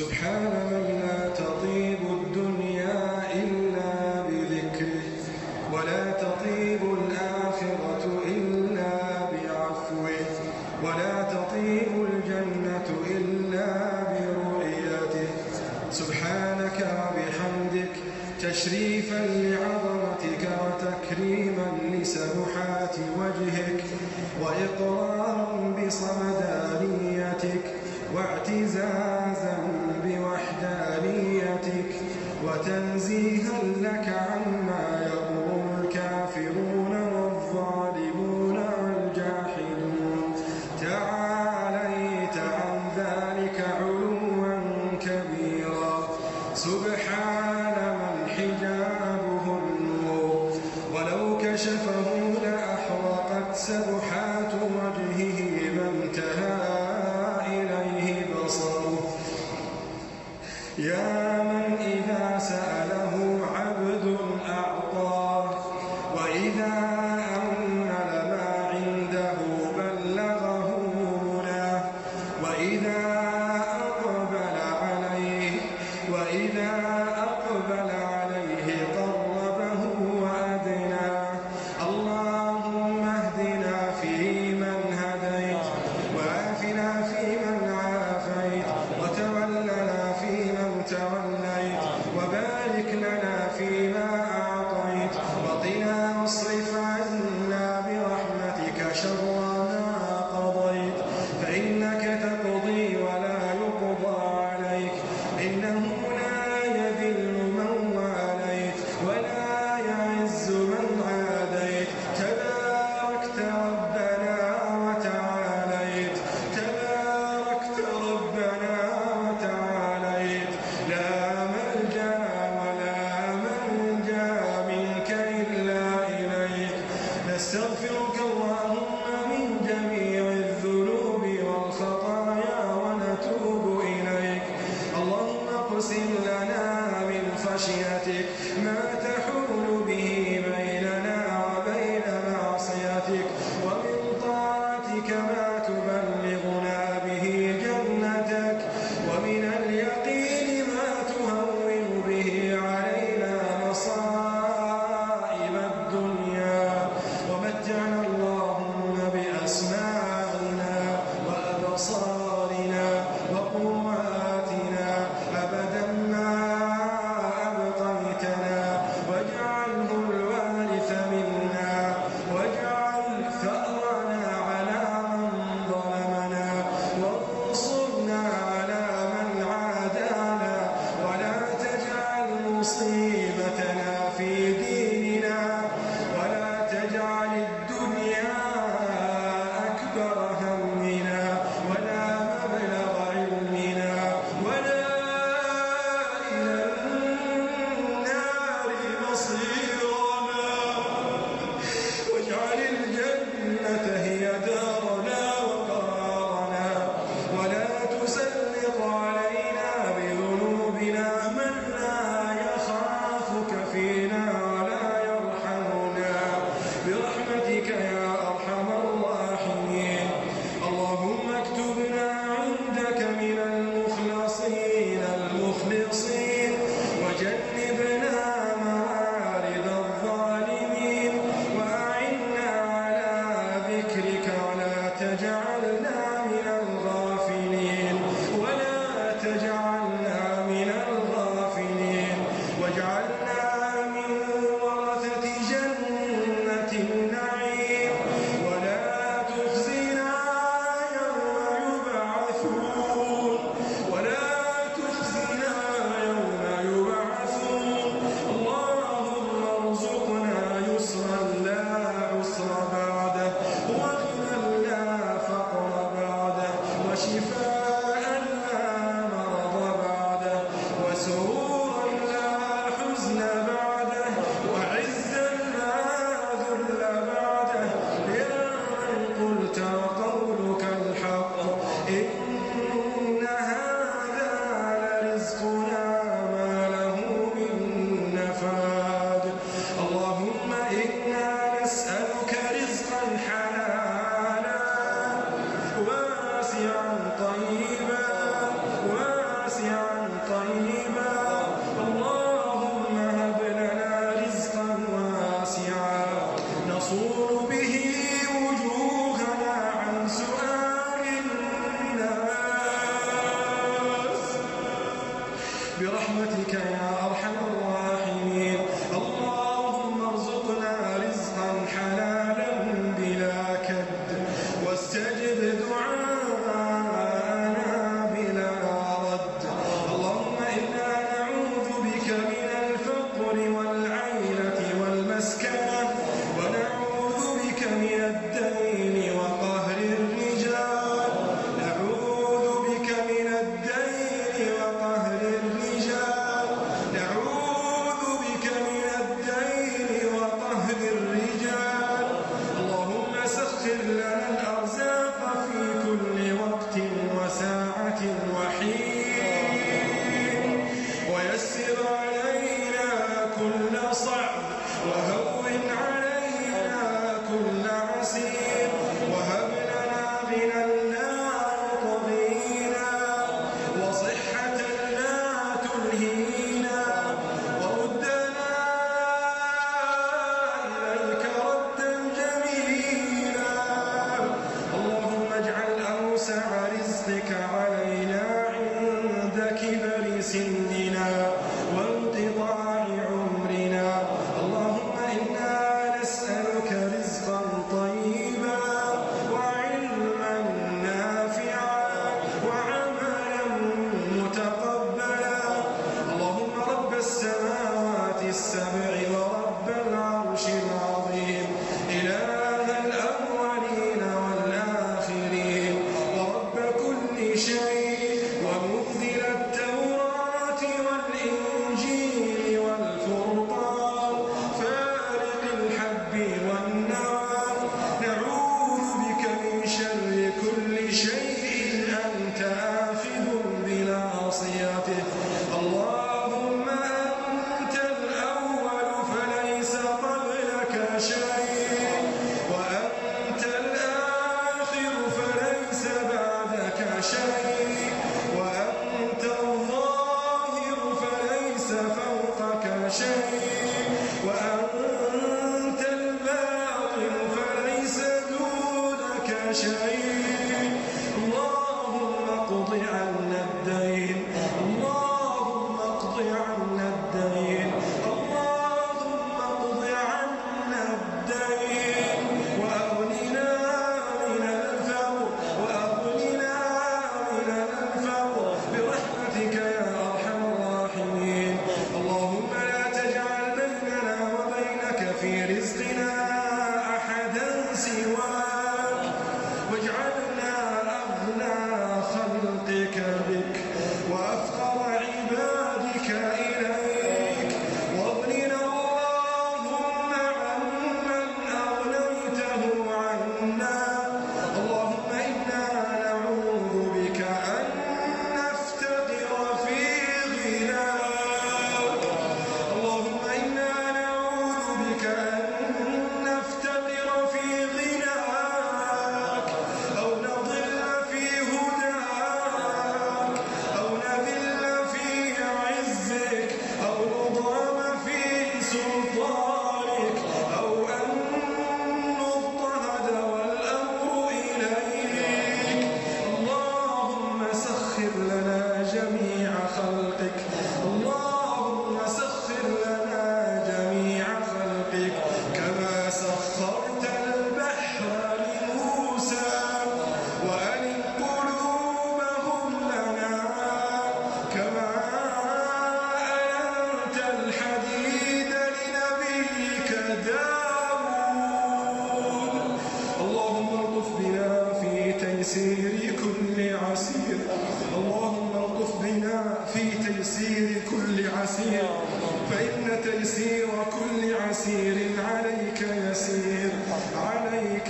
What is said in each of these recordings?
سبحان من لا تطيب الدنيا إلا بذكره ولا تطيب الآخرة إلا بعفوه ولا تطيب الجنة إلا برؤيته. سبحانك وبحمدك تشريفا لعظمتك وتكريما لسبحات وجهك وإقرارا Zuge. معصيتك ما تحول به بيننا وبين معصيتك ومن طاعتك ما تبلغنا به جنتك. ومن اليقين ما تهون به علينا مصائب الدنيا. ومتعنا اللهم بأسماعنا وأبصارنا عليك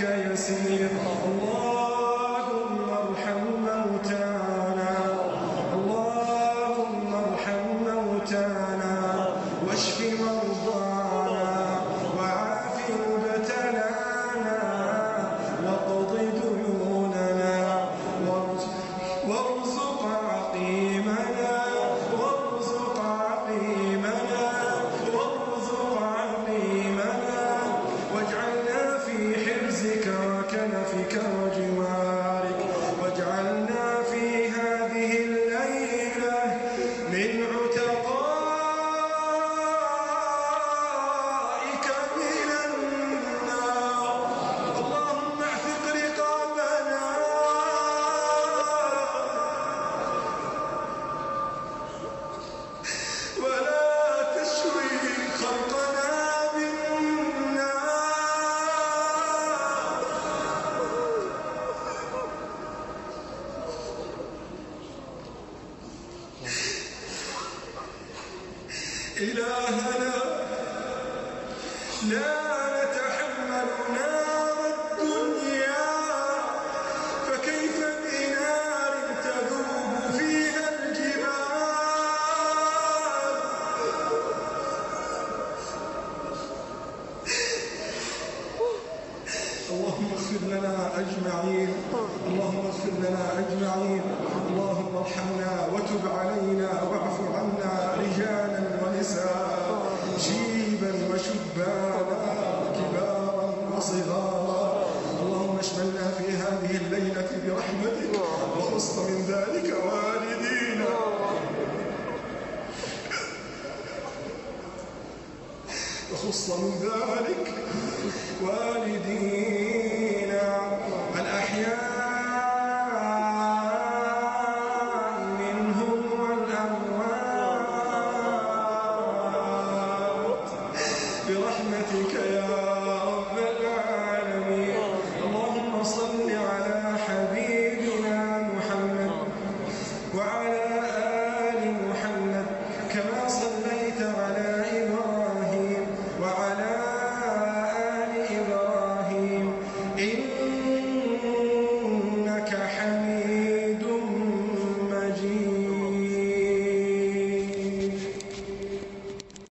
إلهنا. لا نتحمل نار الدنيا فكيف بنار تذوب فيها الجبال؟ اللهم اغفر لنا أجمعين اللهم اغفر لنا أجمعين اللهم ارحمنا وتب علينا واعف برحمتك وخص من ذلك والدينا. وخص من ذلك والدينا. الأحياء.